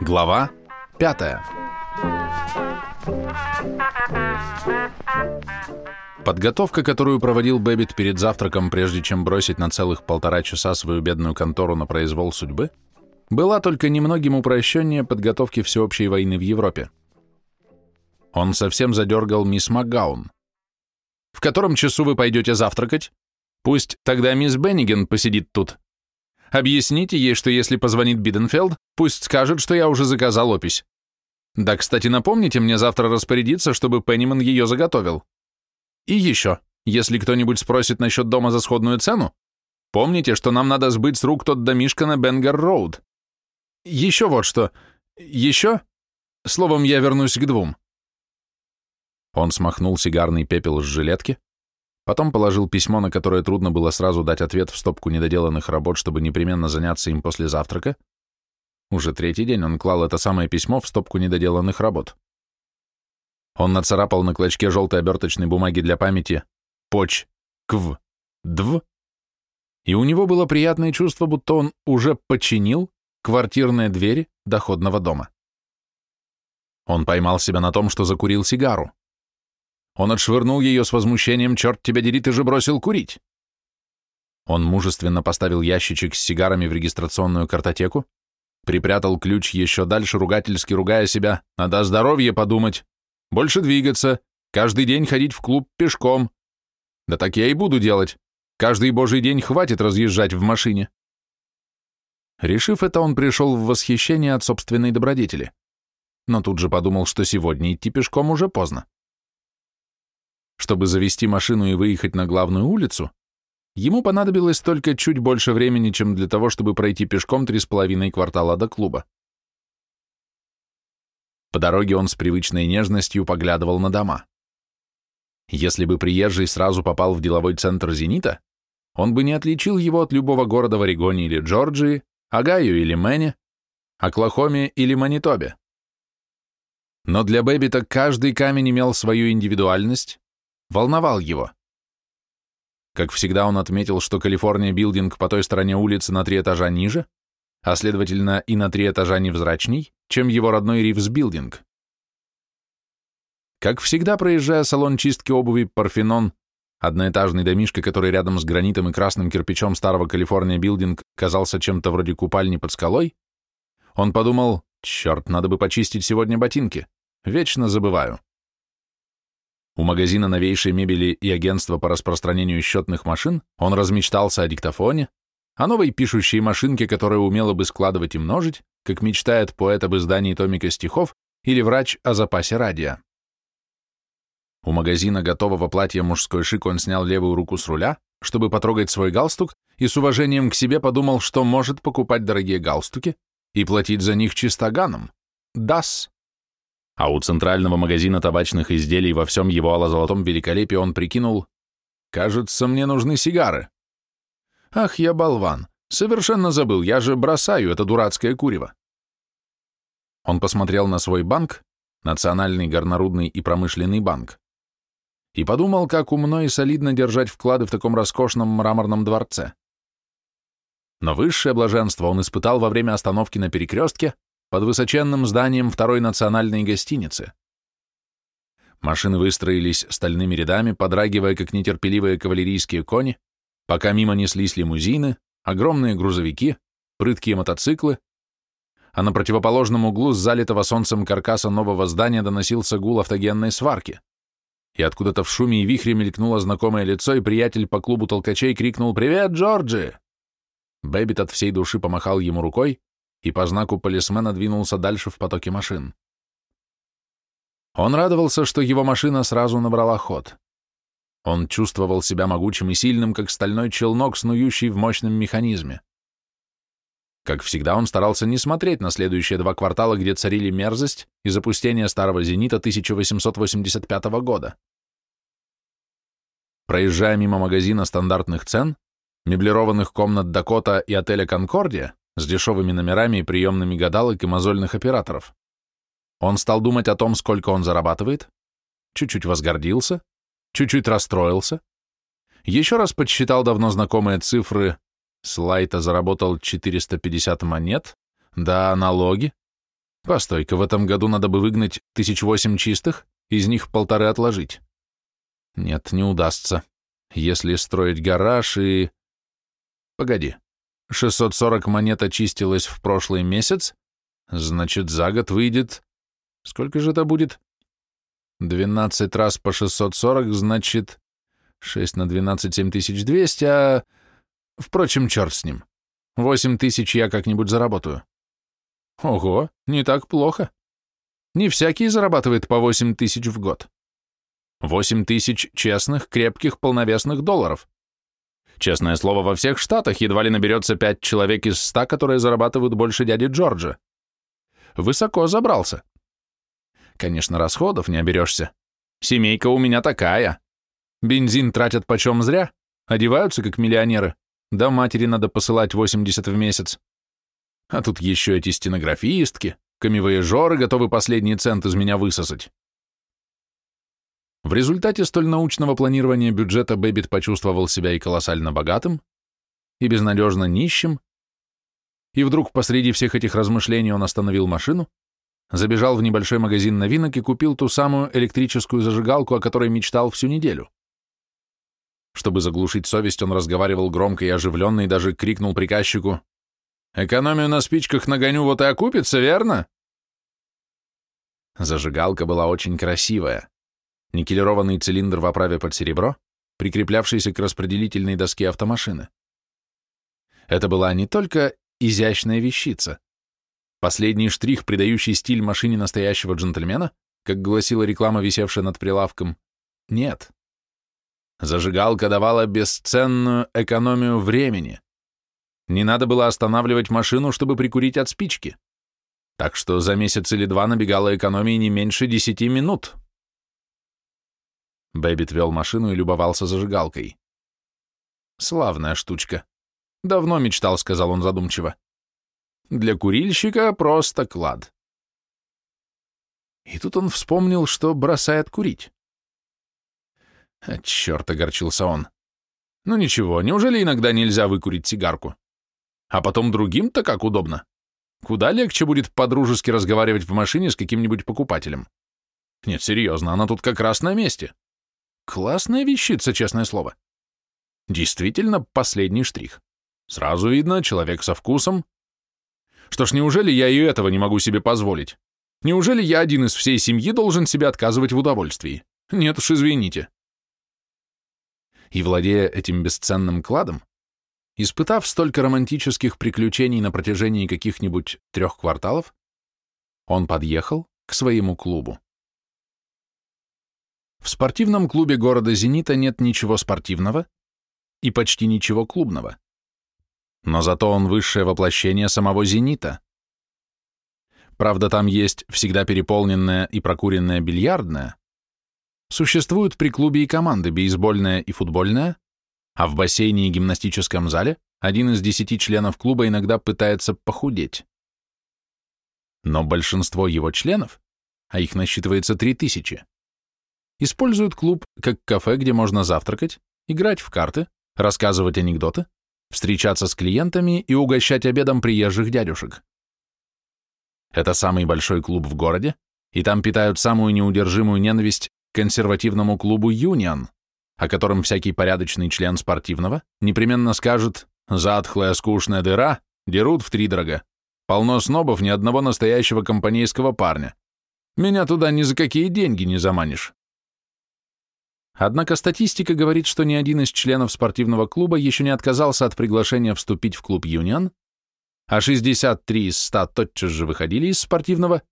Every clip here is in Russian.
Глава пятая. Подготовка, которую проводил Бэббит перед завтраком, прежде чем бросить на целых полтора часа свою бедную контору на произвол судьбы, была только немногим упрощеннее подготовки всеобщей войны в Европе. Он совсем задергал мисс Макгаун. «В котором часу вы пойдете завтракать? Пусть тогда мисс Бенниген посидит тут. Объясните ей, что если позвонит Биденфелд, пусть скажет, что я уже заказал опись. Да, кстати, напомните мне завтра распорядиться, чтобы Пенниман ее заготовил. И еще, если кто-нибудь спросит насчет дома за сходную цену, помните, что нам надо сбыть с рук тот домишко на Бенгер-Роуд. Еще вот что. Еще? Словом, я вернусь к двум. Он смахнул сигарный пепел с жилетки, потом положил письмо, на которое трудно было сразу дать ответ в стопку недоделанных работ, чтобы непременно заняться им после завтрака. Уже третий день он клал это самое письмо в стопку недоделанных работ. Он нацарапал на клочке желтой оберточной бумаги для памяти «Поч», «Кв», «Дв», и у него было приятное чувство, будто он уже починил квартирные двери доходного дома. Он поймал себя на том, что закурил сигару. Он отшвырнул ее с возмущением «Черт тебя дери, ты же бросил курить!» Он мужественно поставил ящичек с сигарами в регистрационную картотеку, припрятал ключ еще дальше, ругательски ругая себя «Надо здоровье подумать!» Больше двигаться, каждый день ходить в клуб пешком. Да так я и буду делать. Каждый божий день хватит разъезжать в машине. Решив это, он пришел в восхищение от собственной добродетели. Но тут же подумал, что сегодня идти пешком уже поздно. Чтобы завести машину и выехать на главную улицу, ему понадобилось только чуть больше времени, чем для того, чтобы пройти пешком три с половиной квартала до клуба. По дороге он с привычной нежностью поглядывал на дома. Если бы приезжий сразу попал в деловой центр «Зенита», он бы не отличил его от любого города в Орегоне или Джорджии, Огайо или Мэне, Оклахоме или Манитобе. Но для Бэббита каждый камень имел свою индивидуальность, волновал его. Как всегда, он отметил, что Калифорния Билдинг по той стороне улицы на три этажа ниже, а следовательно и на три этажа невзрачней, чем его родной Ривз Билдинг. Как всегда, проезжая салон чистки обуви «Парфенон», одноэтажный домишко, который рядом с гранитом и красным кирпичом старого Калифорния Билдинг казался чем-то вроде купальни под скалой, он подумал, черт, надо бы почистить сегодня ботинки, вечно забываю. У магазина новейшей мебели и агентства по распространению счетных машин он размечтался о диктофоне, о новой пишущей машинке, которая умела бы складывать и множить, как мечтает поэт об издании томика стихов или врач о запасе радио. У магазина готового платья мужской шик он снял левую руку с руля, чтобы потрогать свой галстук, и с уважением к себе подумал, что может покупать дорогие галстуки и платить за них чистоганом. Дас. А у центрального магазина табачных изделий во всем его алло-золотом великолепии он прикинул, «Кажется, мне нужны сигары». Ах, я болван. Совершенно забыл, я же бросаю это дурацкое курево. Он посмотрел на свой банк, Национальный горнорудный и промышленный банк, и подумал, как умно и солидно держать вклады в таком роскошном мраморном дворце. Но высшее блаженство он испытал во время остановки на перекрестке под высоченным зданием второй национальной гостиницы. Машины выстроились стальными рядами, подрагивая, как нетерпеливые кавалерийские кони, пока мимо неслись лимузины, огромные грузовики, прыткие мотоциклы, а на противоположном углу с залитого солнцем каркаса нового здания доносился гул автогенной сварки. И откуда-то в шуме и вихре мелькнуло знакомое лицо, и приятель по клубу толкачей крикнул «Привет, Джорджи!». Бэббит от всей души помахал ему рукой и по знаку полисмена двинулся дальше в потоке машин. Он радовался, что его машина сразу набрала ход. Он чувствовал себя могучим и сильным, как стальной челнок, снующий в мощном механизме. Как всегда, он старался не смотреть на следующие два квартала, где царили мерзость и запустение старого «Зенита» 1885 года. Проезжая мимо магазина стандартных цен, меблированных комнат «Дакота» и отеля «Конкордия» с дешевыми номерами и приемными гадалок и мозольных операторов, он стал думать о том, сколько он зарабатывает, чуть-чуть возгордился, чуть-чуть расстроился, еще раз подсчитал давно знакомые цифры Слайта заработал 450 монет. Да, налоги. Постой-ка, в этом году надо бы выгнать тысяч восемь чистых, из них полторы отложить. Нет, не удастся. Если строить гараж и... Погоди. 640 монет очистилось в прошлый месяц, значит, за год выйдет... Сколько же это будет? 12 раз по 640, значит, 6 на 12 — 7200, а... Впрочем, черт с ним. 8 тысяч я как-нибудь заработаю. Ого, не так плохо. Не всякий зарабатывает по 8 тысяч в год. 8 тысяч честных, крепких, полновесных долларов. Честное слово, во всех штатах едва ли наберется 5 человек из 100, которые зарабатывают больше дяди Джорджа. Высоко забрался. Конечно, расходов не оберешься. Семейка у меня такая. Бензин тратят почем зря, одеваются как миллионеры, да матери надо посылать 80 в месяц. А тут еще эти стенографистки, коммивояжеры готовы последний цент из меня высосать. В результате столь научного планирования бюджета Бэббит почувствовал себя и колоссально богатым, и безнадежно нищим, и вдруг посреди всех этих размышлений он остановил машину, забежал в небольшой магазин новинок и купил ту самую электрическую зажигалку, о которой мечтал всю неделю. Чтобы заглушить совесть, он разговаривал громко и оживленно и даже крикнул приказчику «Экономию на спичках нагоню, вот и окупится, верно?» Зажигалка была очень красивая. Никелированный цилиндр в оправе под серебро, прикреплявшийся к распределительной доске автомашины. Это была не только изящная вещица, Последний штрих, придающий стиль машине настоящего джентльмена, как гласила реклама, висевшая над прилавком, нет. Зажигалка давала бесценную экономию времени. Не надо было останавливать машину, чтобы прикурить от спички. Так что за месяц или два набегала экономии не меньше десяти минут. Бэббит вел машину и любовался зажигалкой. «Славная штучка. Давно мечтал», — сказал он задумчиво. Для курильщика просто клад. И тут он вспомнил, что бросает курить. А черт, огорчился он. Ну ничего, неужели иногда нельзя выкурить сигарку? А потом другим-то как удобно. Куда легче будет по-дружески разговаривать в машине с каким-нибудь покупателем. Нет, серьезно, она тут как раз на месте. Классная вещица, честное слово. Действительно, последний штрих. Сразу видно, человек со вкусом, что ж, неужели я и этого не могу себе позволить? Неужели я один из всей семьи должен себе отказывать в удовольствии? Нет уж, извините. И владея этим бесценным кладом, испытав столько романтических приключений на протяжении каких-нибудь трех кварталов, он подъехал к своему клубу. В спортивном клубе города «Зенита» нет ничего спортивного и почти ничего клубного но зато он высшее воплощение самого «Зенита». Правда, там есть всегда переполненная и прокуренная бильярдная. Существуют при клубе и команды бейсбольная и футбольная, а в бассейне и гимнастическом зале один из десяти членов клуба иногда пытается похудеть. Но большинство его членов, а их насчитывается три тысячи, используют клуб как кафе, где можно завтракать, играть в карты, рассказывать анекдоты, встречаться с клиентами и угощать обедом приезжих дядюшек. Это самый большой клуб в городе, и там питают самую неудержимую ненависть к консервативному клубу «Юнион», о котором всякий порядочный член спортивного непременно скажет «затхлая скучная дыра, дерут в втридорога, полно снобов, ни одного настоящего компанейского парня. Меня туда ни за какие деньги не заманишь». Однако статистика говорит, что ни один из членов спортивного клуба еще не отказался от приглашения вступить в клуб «Юнион», а 63 из 100 тотчас же выходили из спортивного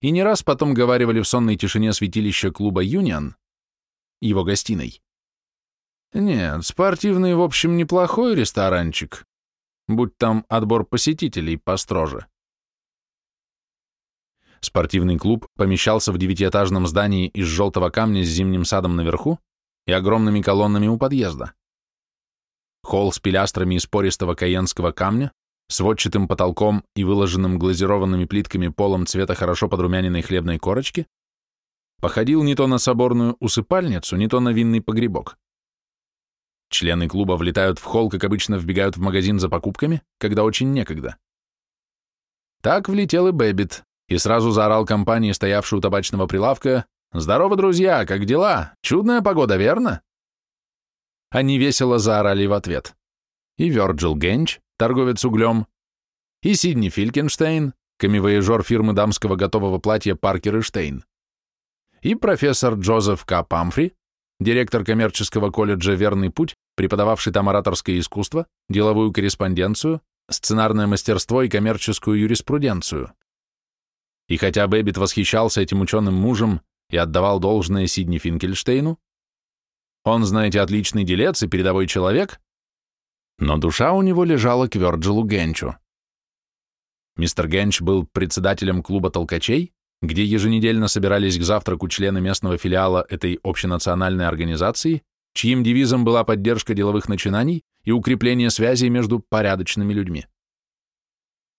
и не раз потом говаривали в сонной тишине святилища клуба «Юнион», его гостиной. Нет, спортивный, в общем, неплохой ресторанчик, будь там отбор посетителей построже. Спортивный клуб помещался в девятиэтажном здании из желтого камня с зимним садом наверху, и огромными колоннами у подъезда. Холл с пилястрами из пористого каенского камня, сводчатым потолком и выложенным глазированными плитками полом цвета хорошо подрумяненной хлебной корочки, походил не то на соборную усыпальницу, не то на винный погребок. Члены клуба влетают в холл, как обычно вбегают в магазин за покупками, когда очень некогда. Так влетел и Бэббит, и сразу заорал компании, стоявшую у табачного прилавка, «Здорово, друзья, как дела? Чудная погода, верно?» Они весело заорали в ответ. И Вёрджил Генч, торговец углем, и Сидни Филькенштейн, коммивояжер фирмы дамского готового платья Паркер и Штейн, и профессор Джозеф К. Памфри, директор коммерческого колледжа «Верный путь», преподававший там ораторское искусство, деловую корреспонденцию, сценарное мастерство и коммерческую юриспруденцию. И хотя Бэббит восхищался этим ученым мужем и отдавал должное Сидни Финкельштейну, он, знаете, отличный делец и передовой человек, но душа у него лежала к Вёрджилу Генчу. Мистер Генч был председателем клуба толкачей, где еженедельно собирались к завтраку члены местного филиала этой общенациональной организации, чьим девизом была поддержка деловых начинаний и укрепление связей между порядочными людьми.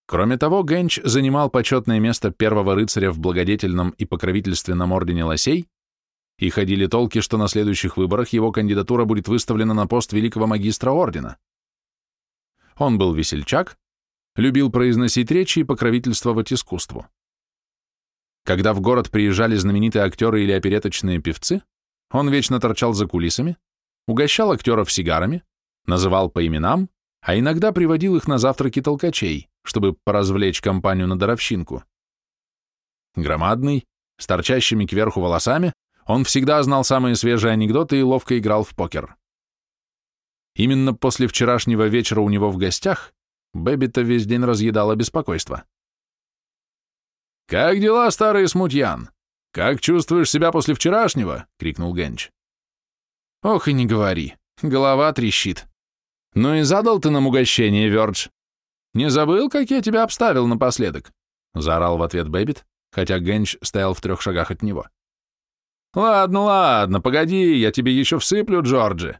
Кроме того, Генч занимал почетное место первого рыцаря в благодетельном и покровительственном ордене лосей, и ходили толки, что на следующих выборах его кандидатура будет выставлена на пост великого магистра ордена. Он был весельчак, любил произносить речи и покровительствовать искусству. Когда в город приезжали знаменитые актеры или опереточные певцы, он вечно торчал за кулисами, угощал актеров сигарами, называл по именам, а иногда приводил их на завтраки толкачей, чтобы поразвлечь компанию на даровщинку. Громадный, с торчащими кверху волосами, он всегда знал самые свежие анекдоты и ловко играл в покер. Именно после вчерашнего вечера у него в гостях Бэбби-то весь день разъедала беспокойство. «Как дела, старый смутьян? Как чувствуешь себя после вчерашнего?» — крикнул Генч. «Ох и не говори, голова трещит. Ну и задал ты нам угощение, Вёрдж. Не забыл, как я тебя обставил напоследок?» — заорал в ответ Бэббит, хотя Генч стоял в трех шагах от него. «Ладно, ладно, погоди, я тебе еще всыплю, Джорджи.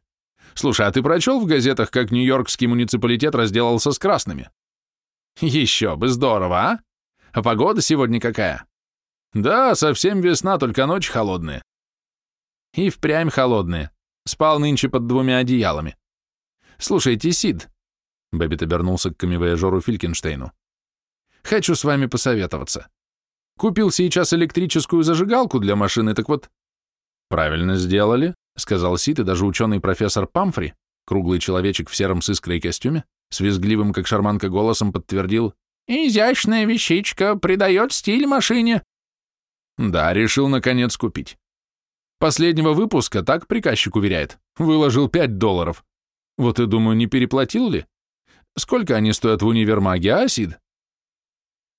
Слушай, а ты прочел в газетах, как Нью-Йоркский муниципалитет разделался с красными? Еще бы, здорово, а? А погода сегодня какая? Да, совсем весна, только ночи холодные. И впрямь холодные. Спал нынче под двумя одеялами. Слушайте, Сид. Бэббит обернулся к коммивояжеру Филькенштейну. Хочу с вами посоветоваться. Купил сейчас электрическую зажигалку для машины, так вот... Правильно сделали, сказал Сид, и даже ученый профессор Памфри, круглый человечек в сером с искрой костюме, с визгливым, как шарманка, голосом подтвердил «Изящная вещичка, придает стиль машине». Да, решил, наконец, купить. Последнего выпуска, так приказчик уверяет, выложил 5 долларов. Вот и думаю, не переплатил ли? Сколько они стоят в универмаге, а, Сид?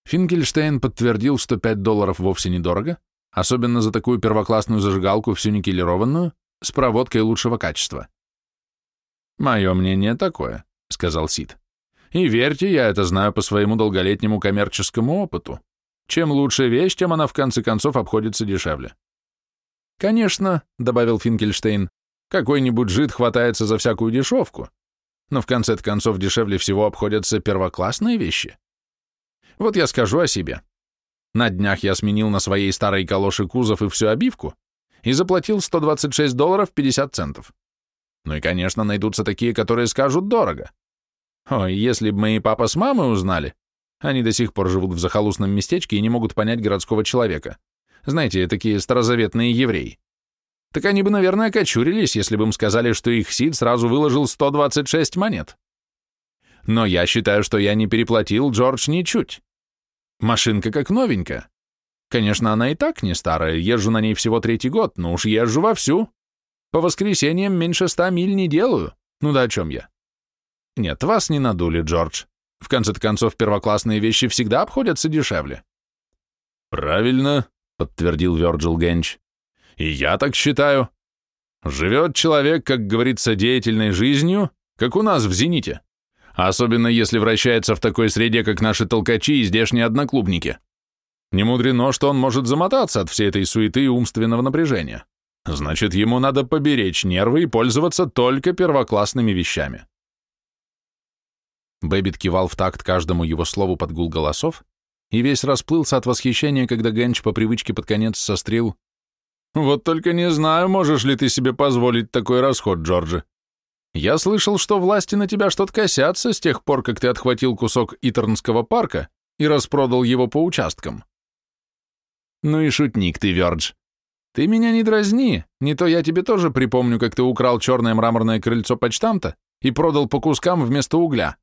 Фингельштейн подтвердил, что 5 долларов вовсе недорого, особенно за такую первоклассную зажигалку, всю никелированную, с проводкой лучшего качества. «Мое мнение такое», — сказал Сид. «И верьте, я это знаю по своему долголетнему коммерческому опыту. Чем лучше вещь, тем она в конце концов обходится дешевле». «Конечно», — добавил Финкельштейн, «какой-нибудь жид хватается за всякую дешевку, но в конце концов дешевле всего обходятся первоклассные вещи. Вот я скажу о себе. На днях я сменил на своей старой калоши кузов и всю обивку, и заплатил 126 долларов 50 центов. Ну и, конечно, найдутся такие, которые скажут дорого. Ой, если бы мои папа с мамой узнали, они до сих пор живут в захолустном местечке и не могут понять городского человека. Знаете, такие старозаветные евреи. Так они бы, наверное, окочурились, если бы им сказали, что их Сид сразу выложил 126 монет. Но я считаю, что я не переплатил Джордж ничуть. Машинка как новенькая. Конечно, она и так не старая, езжу на ней всего третий год, но уж езжу вовсю. По воскресеньям меньше ста миль не делаю. Ну да о чем я? Нет, вас не надули, Джордж. В конце концов, первоклассные вещи всегда обходятся дешевле. Правильно, подтвердил Вёрджил Генч. И я так считаю. Живет человек, как говорится, деятельной жизнью, как у нас в «Зените». Особенно если вращается в такой среде, как наши толкачи и здешние одноклубники. Не мудрено, что он может замотаться от всей этой суеты и умственного напряжения. Значит, ему надо поберечь нервы и пользоваться только первоклассными вещами. Бэббит кивал в такт каждому его слову под гул голосов и весь расплылся от восхищения, когда Генч по привычке под конец сострил «Вот только не знаю, можешь ли ты себе позволить такой расход, Джорджи. Я слышал, что власти на тебя что-то косятся с тех пор, как ты отхватил кусок Итернского парка и распродал его по участкам. Ну и шутник ты, Вёрдж. Ты меня не дразни, не то я тебе тоже припомню, как ты украл черное мраморное крыльцо почтамта и продал по кускам вместо угля.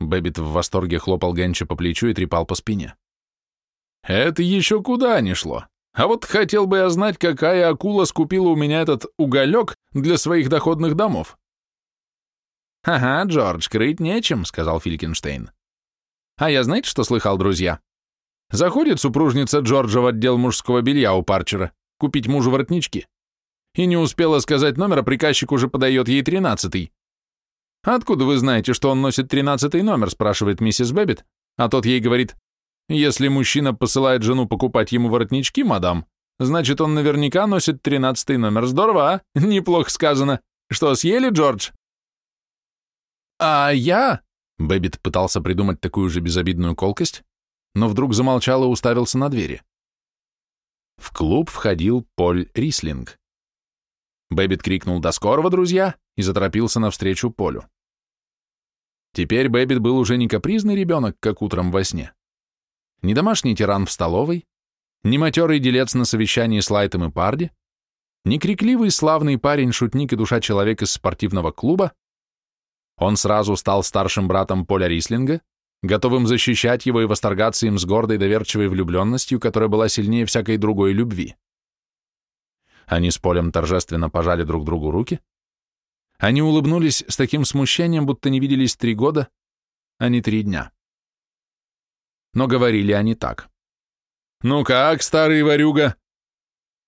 Бэббит в восторге хлопал Генча по плечу и трепал по спине. Это еще куда не шло. А вот хотел бы я знать, какая акула скупила у меня этот уголек для своих доходных домов. «Ага, Джордж, крыть нечем», — сказал Филькенштейн. «А я знаете, что слыхал, друзья? Заходит супружница Джорджа в отдел мужского белья у Парчера купить мужу воротнички. И не успела сказать номер, а приказчик уже подает ей тринадцатый. «Откуда вы знаете, что он носит тринадцатый номер?» спрашивает миссис Бэббит, а тот ей говорит, «Если мужчина посылает жену покупать ему воротнички, мадам, значит, он наверняка носит тринадцатый номер. Здорово, а? Неплохо сказано. Что, съели, Джордж?» «А я?» Бэббит пытался придумать такую же безобидную колкость, но вдруг замолчал и уставился на двери. В клуб входил Поль Рислинг. Бэббит крикнул «До скорого, друзья!» и заторопился навстречу Полю. Теперь Бэббит был уже не капризный ребенок, как утром во сне. Не домашний тиран в столовой, не матерый делец на совещании с Лайтом и Парди, не крикливый славный парень, шутник и душа человек из спортивного клуба, он сразу стал старшим братом Поля Рислинга, готовым защищать его и восторгаться им с гордой доверчивой влюбленностью, которая была сильнее всякой другой любви. Они с Полем торжественно пожали друг другу руки. Они улыбнулись с таким смущением, будто не виделись три года, а не три дня. Но говорили они так. «Ну как, старый ворюга?»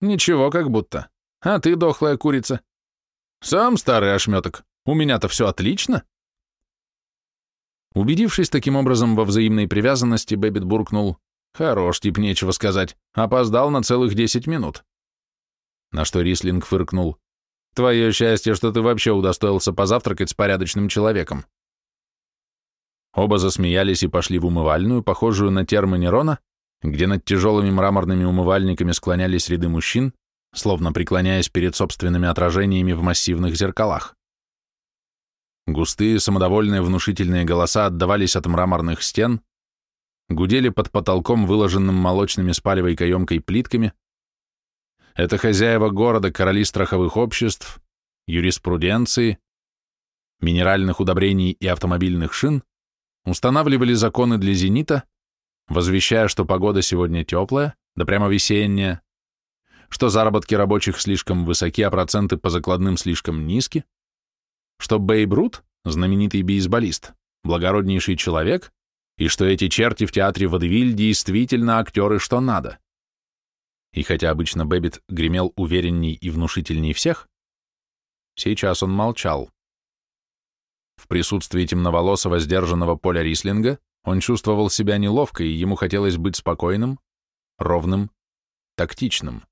«Ничего, как будто. А ты, дохлая курица?» «Сам старый ошметок. У меня-то все отлично». Убедившись таким образом во взаимной привязанности, Бэббит буркнул «Хорош тип, нечего сказать. Опоздал на целых десять минут». На что Рислинг фыркнул «Твое счастье, что ты вообще удостоился позавтракать с порядочным человеком». Оба засмеялись и пошли в умывальную, похожую на термы Нерона, где над тяжелыми мраморными умывальниками склонялись ряды мужчин, словно преклоняясь перед собственными отражениями в массивных зеркалах. Густые, самодовольные, внушительные голоса отдавались от мраморных стен, гудели под потолком, выложенным молочными спалевой каемкой плитками. Это хозяева города, короли страховых обществ, юриспруденции, минеральных удобрений и автомобильных шин устанавливали законы для «Зенита», возвещая, что погода сегодня теплая, да прямо весенняя, что заработки рабочих слишком высоки, а проценты по закладным слишком низки, что Бейб Рут, знаменитый бейсболист, благороднейший человек, и что эти черти в театре Водевиль действительно актеры что надо. И хотя обычно Бэббит гремел уверенней и внушительней всех, сейчас он молчал. В присутствии темноволосого, сдержанного Поля Рислинга он чувствовал себя неловко, и ему хотелось быть спокойным, ровным, тактичным.